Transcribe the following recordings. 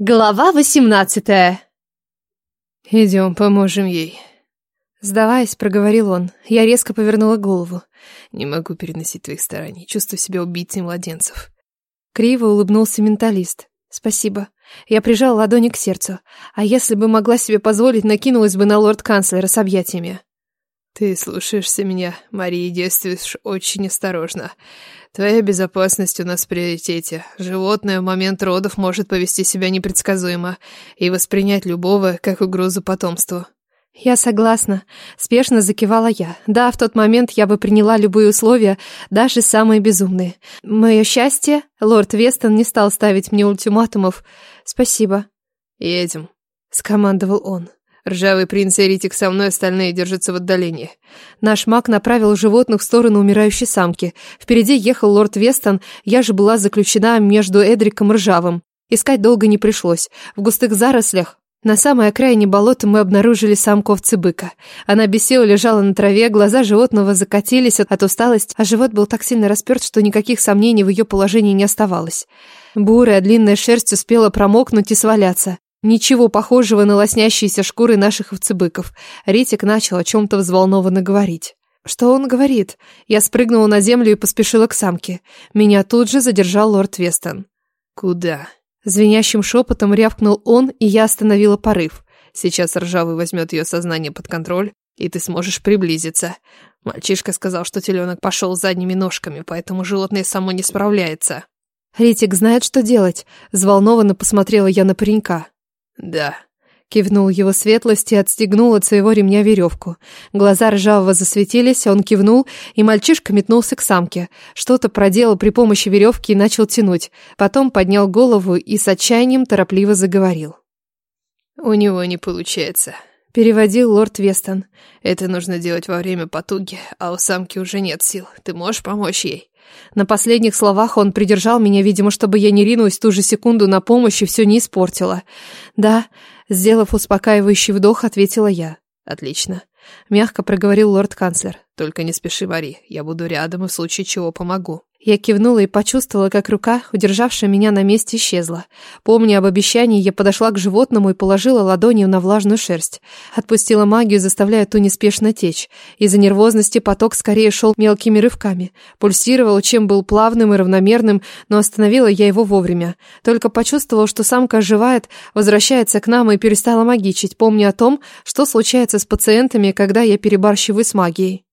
Глава восемнадцатая. «Идем, поможем ей». Сдаваясь, проговорил он. Я резко повернула голову. «Не могу переносить твоих стараний. Чувствую себя убийцей младенцев». Криво улыбнулся менталист. «Спасибо». Я прижала ладони к сердцу. А если бы могла себе позволить, накинулась бы на лорд-канцлера с объятиями. «Ты слушаешься меня, Мария, действуешь очень осторожно. Твоя безопасность у нас в приоритете. Животное в момент родов может повести себя непредсказуемо и воспринять любого как угрозу потомству». «Я согласна», — спешно закивала я. «Да, в тот момент я бы приняла любые условия, даже самые безумные. Мое счастье, лорд Вестон не стал ставить мне ультиматумов. Спасибо». «Едем», — скомандовал он. Ржавый принц и Ритик со мной, остальные держатся в отдалении. Наш маг направил животных в сторону умирающей самки. Впереди ехал лорд Вестон, я же была заключена между Эдриком и Ржавым. Искать долго не пришлось. В густых зарослях на самой окраине болота мы обнаружили самку овцы-быка. Она без сил лежала на траве, глаза животного закатились от усталости, а живот был так сильно расперт, что никаких сомнений в ее положении не оставалось. Бурая длинная шерсть успела промокнуть и сваляться. Ничего похожего на лоснящиеся шкуры наших овцебыков. Ритик начал о чем-то взволнованно говорить. Что он говорит? Я спрыгнула на землю и поспешила к самке. Меня тут же задержал лорд Вестон. «Куда?» Звенящим шепотом рявкнул он, и я остановила порыв. «Сейчас ржавый возьмет ее сознание под контроль, и ты сможешь приблизиться. Мальчишка сказал, что теленок пошел задними ножками, поэтому животное само не справляется». «Ритик знает, что делать», — взволнованно посмотрела я на паренька. «Да», — кивнул его светлость и отстегнул от своего ремня веревку. Глаза ржавого засветились, он кивнул, и мальчишка метнулся к самке. Что-то проделал при помощи веревки и начал тянуть. Потом поднял голову и с отчаянием торопливо заговорил. «У него не получается», — переводил лорд Вестон. «Это нужно делать во время потуги, а у самки уже нет сил. Ты можешь помочь ей?» На последних словах он придержал меня, видимо, чтобы я не ринулась в ту же секунду на помощь и все не испортила. «Да», — сделав успокаивающий вдох, ответила я. «Отлично», — мягко проговорил лорд-канцлер. «Только не спеши, Мари, я буду рядом и в случае чего помогу». Я кивнула и почувствовала, как рука, удержавшая меня на месте, исчезла. Помня об обещании, я подошла к животному и положила ладонью на влажную шерсть. Отпустила магию, заставляя ту неспешно течь. Из-за нервозности поток скорее шел мелкими рывками. Пульсировал, чем был плавным и равномерным, но остановила я его вовремя. Только почувствовала, что самка оживает, возвращается к нам и перестала магичить, помня о том, что случается с пациентами, когда я перебарщиваю с магией.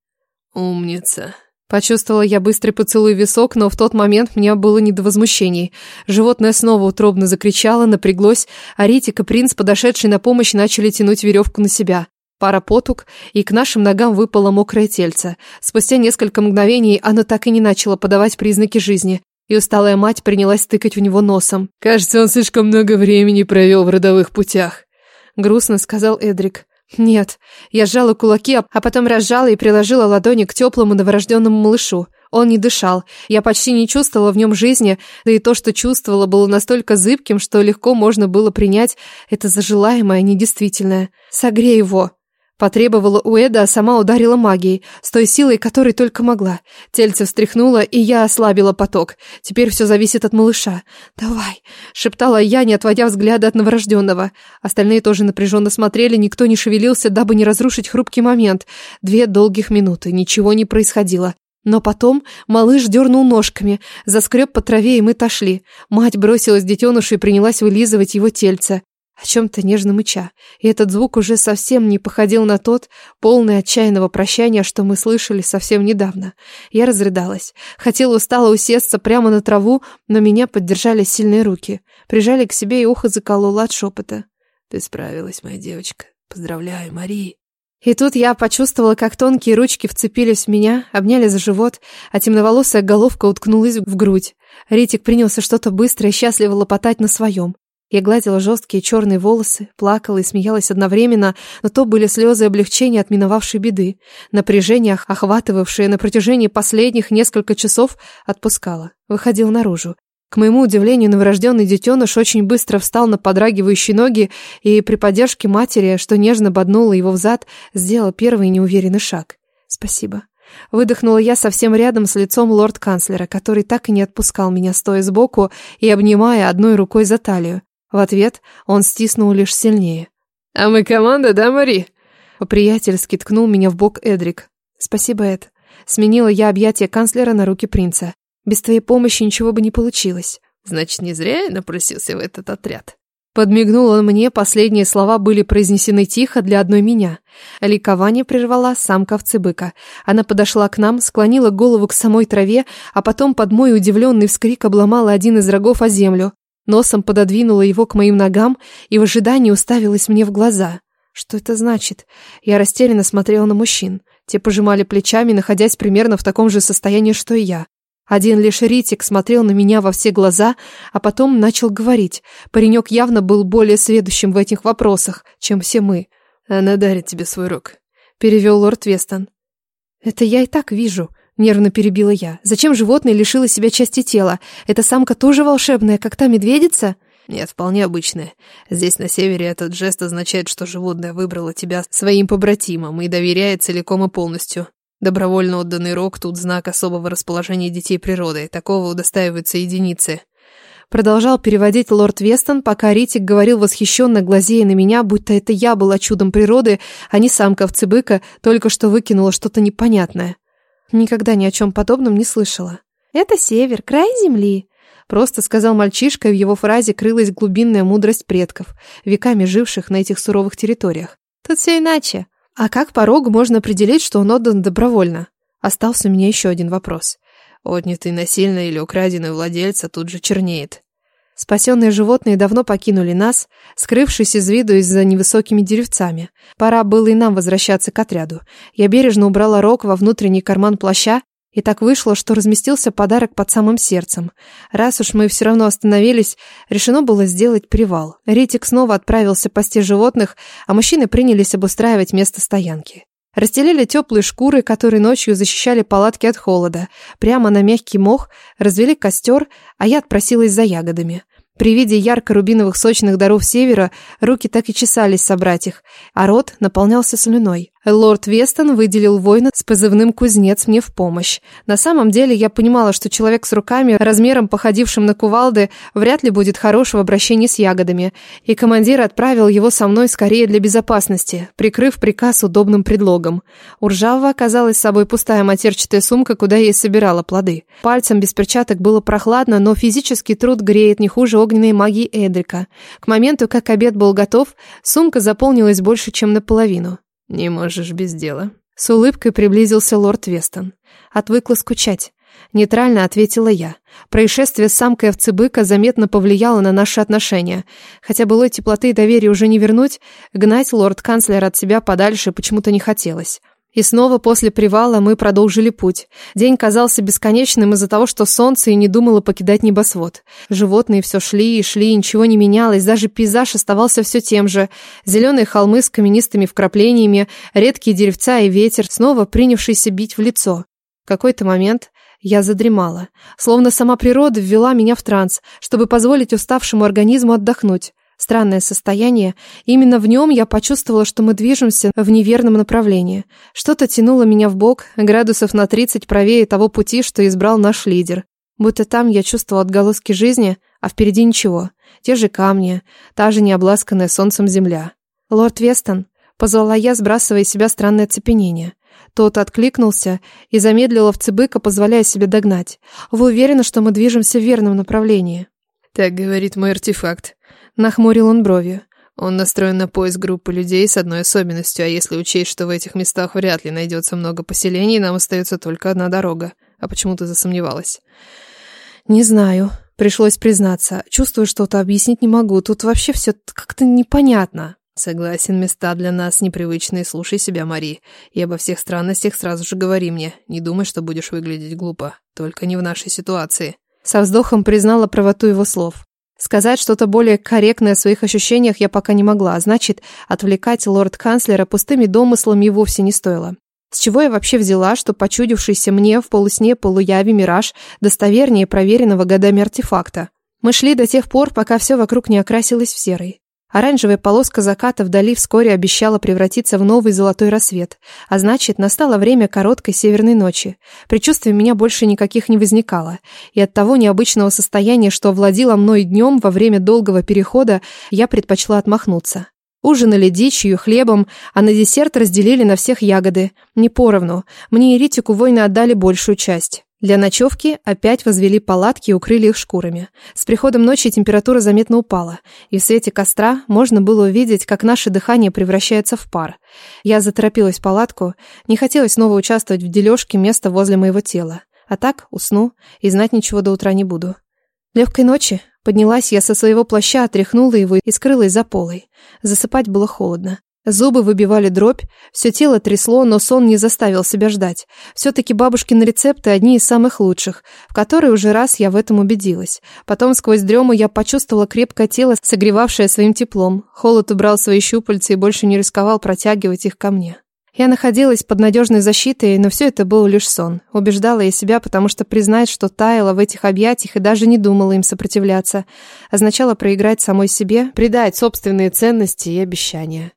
«Умница», Почувствовала я быстрый поцелуй в висок, но в тот момент мне было не до возмущений. Животное снова утробно закричало, напряглось, а Ритик и принц, подошедший на помощь, начали тянуть веревку на себя. Пара потуг, и к нашим ногам выпало мокрое тельце. Спустя несколько мгновений оно так и не начало подавать признаки жизни, и усталая мать принялась тыкать в него носом. «Кажется, он слишком много времени провел в родовых путях», — грустно сказал Эдрик. Нет, я сжала кулаки, а потом разжала и приложила ладони к теплому новорожденному малышу. Он не дышал. Я почти не чувствовала в нем жизни, да и то, что чувствовала, было настолько зыбким, что легко можно было принять это за желаемое, а недействительное. «Согрей его!» Потребовала у Эда, а сама ударила магией, с той силой, которой только могла. Тельце встряхнуло, и я ослабила поток. Теперь все зависит от малыша. «Давай», — шептала я, не отводя взгляда от новорожденного. Остальные тоже напряженно смотрели, никто не шевелился, дабы не разрушить хрупкий момент. Две долгих минуты, ничего не происходило. Но потом малыш дернул ножками, заскреб по траве, и мы отошли. Мать бросилась детенышу и принялась вылизывать его тельце о чем-то нежно мыча, и этот звук уже совсем не походил на тот, полный отчаянного прощания, что мы слышали совсем недавно. Я разрыдалась. Хотела устало усесться прямо на траву, но меня поддержали сильные руки. Прижали к себе и ухо закололо от шепота. «Ты справилась, моя девочка. Поздравляю, Мари!» И тут я почувствовала, как тонкие ручки вцепились в меня, обняли за живот, а темноволосая головка уткнулась в грудь. Ритик принялся что-то быстро и счастливо лопотать на своем. Я гладила жесткие черные волосы, плакала и смеялась одновременно, но то были слезы облегчения от миновавшей беды. Напряжение, охватывавшее на протяжении последних несколько часов, отпускало. Выходил наружу. К моему удивлению, новорожденный детеныш очень быстро встал на подрагивающие ноги и при поддержке матери, что нежно боднула его взад, сделал первый неуверенный шаг. «Спасибо». Выдохнула я совсем рядом с лицом лорд-канцлера, который так и не отпускал меня, стоя сбоку и обнимая одной рукой за талию. В ответ он стиснул лишь сильнее. «А мы команда, да, Мари?» По-приятельски ткнул меня в бок Эдрик. «Спасибо, Эд». Сменила я объятия канцлера на руки принца. Без твоей помощи ничего бы не получилось. Значит, не зря я напросился в этот отряд. Подмигнул он мне, последние слова были произнесены тихо для одной меня. Ликование прервала самка овцебыка. Она подошла к нам, склонила голову к самой траве, а потом под мой удивленный вскрик обломала один из рогов о землю. Носом пододвинула его к моим ногам и в ожидании уставилась мне в глаза. Что это значит? Я растерянно смотрела на мужчин. Те пожимали плечами, находясь примерно в таком же состоянии, что и я. Один лишь Ритик смотрел на меня во все глаза, а потом начал говорить. Паренек явно был более сведущим в этих вопросах, чем все мы. «Она дарит тебе свой рог», — перевел лорд Вестон. «Это я и так вижу», — нервно перебила я. «Зачем животное лишило себя части тела? Эта самка тоже волшебная, как та медведица?» «Нет, вполне обычная. Здесь, на севере, этот жест означает, что животное выбрало тебя своим побратимом и доверяет целиком и полностью. Добровольно отданный рог тут знак особого расположения детей природы. Такого удостаиваются единицы. Продолжал переводить лорд Вестон, пока Ритик говорил восхищенно, глазея на меня, будто это я была чудом природы, а не самка овцебыка, только что выкинула что-то непонятное. Никогда ни о чем подобном не слышала. «Это север, край земли», — просто сказал мальчишка, и в его фразе крылась глубинная мудрость предков, веками живших на этих суровых территориях. «Тут все иначе. А как по рогу можно определить, что он отдан добровольно? Остался меня еще один вопрос. Отнятый насильно или украденный владельца тут же чернеет. Спасенные животные давно покинули нас, скрывшись из виду из-за невысокими деревцами. Пора было и нам возвращаться к отряду. Я бережно убрала рог во внутренний карман плаща и так вышло, что разместился подарок под самым сердцем. Раз уж мы все равно остановились, решено было сделать привал. Ритик снова отправился пасти животных, а мужчины принялись обустраивать место стоянки. Расстелили теплые шкуры, которые ночью защищали палатки от холода. Прямо на мягкий мох развели костер, а я отпросилась за ягодами. При виде ярко-рубиновых сочных даров севера руки так и чесались собрать их, а рот наполнялся слюной. Лорд Вестон выделил воина с позывным «Кузнец» мне в помощь. На самом деле я понимала, что человек с руками, размером походившим на кувалды, вряд ли будет хорошего обращения с ягодами, и командир отправил его со мной скорее для безопасности, прикрыв приказ удобным предлогом. У Ржавого оказалась с собой пустая матерчатая сумка, куда я и собирала плоды. Пальцем без перчаток было прохладно, но физический труд греет не хуже огненной магии Эдрика. К моменту, как обед был готов, сумка заполнилась больше, чем наполовину. «Не можешь без дела». С улыбкой приблизился лорд Вестон. Отвыкла скучать. Нейтрально ответила я. Происшествие с самкой овцебыка заметно повлияло на наши отношения. Хотя былой теплоты и доверия уже не вернуть, гнать лорд-канцлер от себя подальше почему-то не хотелось. И снова после привала мы продолжили путь. День казался бесконечным из-за того, что солнце и не думало покидать небосвод. Животные все шли и шли, и ничего не менялось, даже пейзаж оставался все тем же. Зеленые холмы с каменистыми вкраплениями, редкие деревца и ветер, снова принявшийся бить в лицо. В какой-то момент я задремала, словно сама природа ввела меня в транс, чтобы позволить уставшему организму отдохнуть. Странное состояние. Именно в нем я почувствовала, что мы движемся в неверном направлении. Что-то тянуло меня в бок, градусов на 30 правее того пути, что избрал наш лидер. Будто там я чувствовала отголоски жизни, а впереди ничего. Те же камни, та же необласканная солнцем земля. «Лорд Вестон», — позвала я, сбрасывая из себя странное цепенение. Тот откликнулся и замедлил овцебыка, позволяя себе догнать. «Вы уверены, что мы движемся в верном направлении?» «Так говорит мой артефакт», Нахмурил он брови. Он настроен на поиск группы людей с одной особенностью, а если учесть, что в этих местах вряд ли найдется много поселений, нам остается только одна дорога. А почему ты засомневалась? Не знаю. Пришлось признаться. Чувствую что-то, объяснить не могу. Тут вообще все как-то непонятно. Согласен, места для нас непривычные. Слушай себя, Мари. И обо всех странностях сразу же говори мне. Не думай, что будешь выглядеть глупо. Только не в нашей ситуации. Со вздохом признала правоту его слов. Сказать что-то более корректное о своих ощущениях я пока не могла, а значит, отвлекать лорд-канцлера пустыми домыслами вовсе не стоило. С чего я вообще взяла, что почудившийся мне в полусне полуяве мираж достовернее проверенного годами артефакта? Мы шли до тех пор, пока все вокруг не окрасилось в серый. Оранжевая полоска заката вдали вскоре обещала превратиться в новый золотой рассвет, а значит, настало время короткой северной ночи. Предчувствий у меня больше никаких не возникало, и от того необычного состояния, что овладело мной днем во время долгого перехода, я предпочла отмахнуться. Ужинали дичью хлебом, а на десерт разделили на всех ягоды. Не поровну. Мне и Ритику воины отдали большую часть. Для ночевки опять возвели палатки и укрыли их шкурами. С приходом ночи температура заметно упала, и в свете костра можно было увидеть, как наше дыхание превращается в пар. Я заторопилась в палатку, не хотелось снова участвовать в дележке места возле моего тела. А так усну и знать ничего до утра не буду. Легкой ночи. Поднялась я со своего плаща, отряхнула его и скрылась за полой. Засыпать было холодно. Зубы выбивали дробь, все тело трясло, но сон не заставил себя ждать. Все-таки бабушкины рецепты одни из самых лучших, в которые уже раз я в этом убедилась. Потом сквозь дрему я почувствовала крепкое тело, согревавшее своим теплом. Холод убрал свои щупальца и больше не рисковал протягивать их ко мне. Я находилась под надежной защитой, но все это был лишь сон. Убеждала я себя, потому что признать, что таяла в этих объятиях и даже не думала им сопротивляться, означало проиграть самой себе, предать собственные ценности и обещания.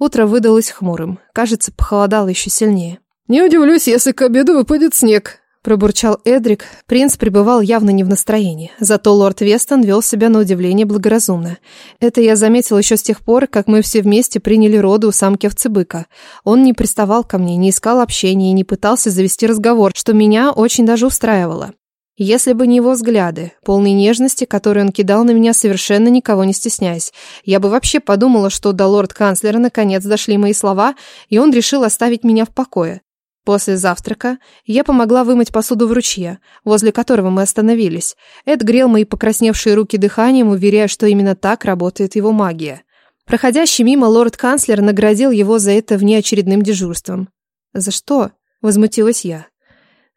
Утро выдалось хмурым. Кажется, похолодало еще сильнее. «Не удивлюсь, если к обеду выпадет снег», – пробурчал Эдрик. Принц пребывал явно не в настроении. Зато лорд Вестон вел себя на удивление благоразумно. Это я заметил еще с тех пор, как мы все вместе приняли роды у самки овцебыка. Он не приставал ко мне, не искал общения и не пытался завести разговор, что меня очень даже устраивало. Если бы не его взгляды, полные нежности, которые он кидал на меня, совершенно никого не стесняясь, я бы вообще подумала, что до лорд-канцлера наконец дошли мои слова, и он решил оставить меня в покое. После завтрака я помогла вымыть посуду в ручье, возле которого мы остановились. Эд грел мои покрасневшие руки дыханием, уверяя, что именно так работает его магия. Проходящий мимо лорд-канцлер наградил его за это внеочередным дежурством. «За что?» – возмутилась я.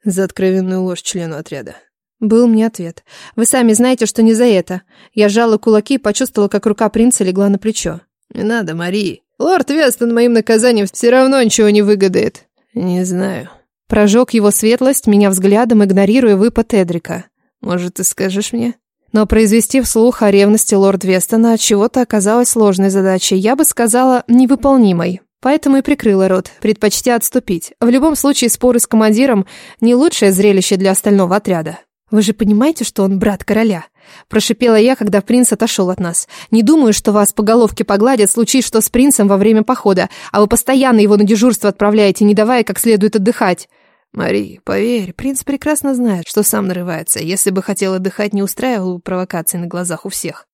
«За откровенную ложь члену отряда», был мне ответ. «Вы сами знаете, что не за это». Я сжала кулаки и почувствовала, как рука принца легла на плечо. «Не надо, Мари. Лорд Вестон моим наказанием все равно ничего не выгодает». «Не знаю». Прожег его светлость, меня взглядом, игнорируя выпад Эдрика. «Может, ты скажешь мне?» Но произвести вслух о ревности лорд Вестона от чего-то оказалось сложной задачей, я бы сказала, невыполнимой. Поэтому и прикрыла рот, предпочтя отступить. В любом случае, споры с командиром – не лучшее зрелище для остального отряда. «Вы же понимаете, что он брат короля?» Прошипела я, когда принц отошел от нас. «Не думаю, что вас по головке погладят, случись что с принцем во время похода, а вы постоянно его на дежурство отправляете, не давая как следует отдыхать». «Мари, поверь, принц прекрасно знает, что сам нарывается. Если бы хотел отдыхать, не устраивал бы провокации на глазах у всех».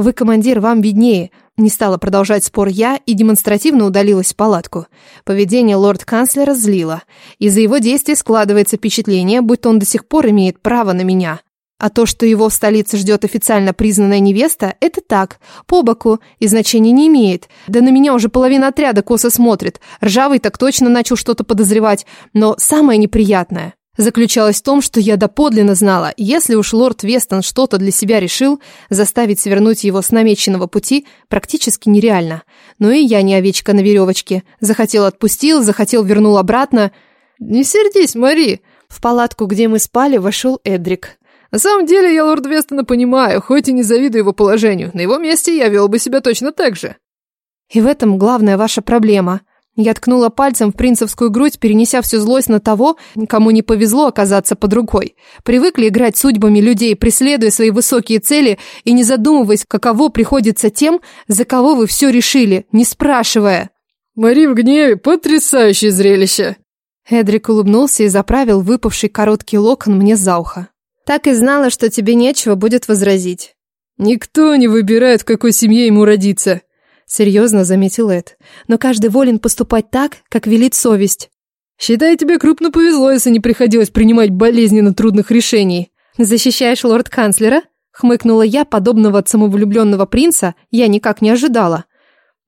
«Вы, командир, вам виднее». Не стала продолжать спор я и демонстративно удалилась в палатку. Поведение лорд-канцлера злило. Из-за его действий складывается впечатление, будто он до сих пор имеет право на меня. А то, что его в столице ждет официально признанная невеста, это так, по боку, и значения не имеет. Да на меня уже половина отряда косо смотрит. Ржавый так точно начал что-то подозревать. Но самое неприятное заключалась в том, что я доподлинно знала, если уж лорд Вестон что-то для себя решил, заставить свернуть его с намеченного пути практически нереально. Но и я не овечка на веревочке. Захотел отпустил, захотел вернул обратно. «Не сердись, Мари!» В палатку, где мы спали, вошел Эдрик. «На самом деле я лорд Вестона понимаю, хоть и не завидую его положению. На его месте я вел бы себя точно так же». «И в этом главная ваша проблема», я ткнула пальцем в принцевскую грудь, перенеся всю злость на того, кому не повезло оказаться под рукой. Привыкли играть судьбами людей, преследуя свои высокие цели и не задумываясь, каково приходится тем, за кого вы все решили, не спрашивая. «Мари в гневе, потрясающее зрелище!» Эдрик улыбнулся и заправил выпавший короткий локон мне за ухо. «Так и знала, что тебе нечего будет возразить». «Никто не выбирает, в какой семье ему родиться», Серьезно заметил Эд. Но каждый волен поступать так, как велит совесть. Считай, тебе крупно повезло, если не приходилось принимать болезненно трудных решений. Защищаешь лорд-канцлера? Хмыкнула я, подобного от самовлюбленного принца, я никак не ожидала.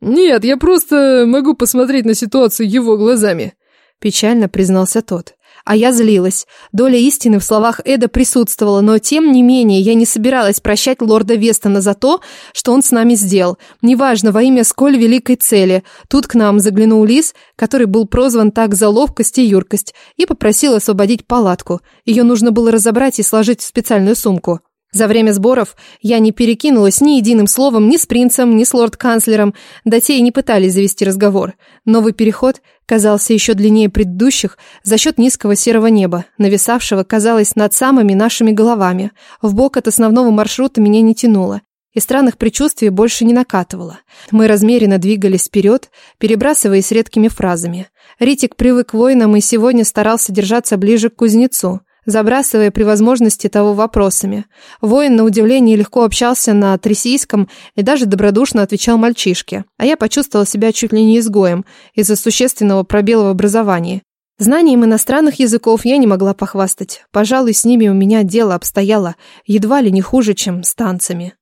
Нет, я просто могу посмотреть на ситуацию его глазами. Печально признался тот. А я злилась. Доля истины в словах Эда присутствовала, но тем не менее я не собиралась прощать лорда Вестона за то, что он с нами сделал. Неважно, во имя сколь великой цели. Тут к нам заглянул Лис, который был прозван так за ловкость и юркость, и попросил освободить палатку. Ее нужно было разобрать и сложить в специальную сумку. За время сборов я не перекинулась ни единым словом ни с принцем, ни с лорд-канцлером, да те и не пытались завести разговор. Новый переход казался еще длиннее предыдущих за счет низкого серого неба, нависавшего, казалось, над самыми нашими головами. В бок от основного маршрута меня не тянуло, и странных предчувствий больше не накатывало. Мы размеренно двигались вперед, перебрасываясь редкими фразами. Ритик привык к воинам и сегодня старался держаться ближе к кузнецу – забрасывая при возможности того вопросами. Воин, на удивление, легко общался на тресийском и даже добродушно отвечал мальчишке, а я почувствовала себя чуть ли не изгоем из-за существенного пробела в образовании. Знанием иностранных языков я не могла похвастать. Пожалуй, с ними у меня дело обстояло едва ли не хуже, чем с танцами.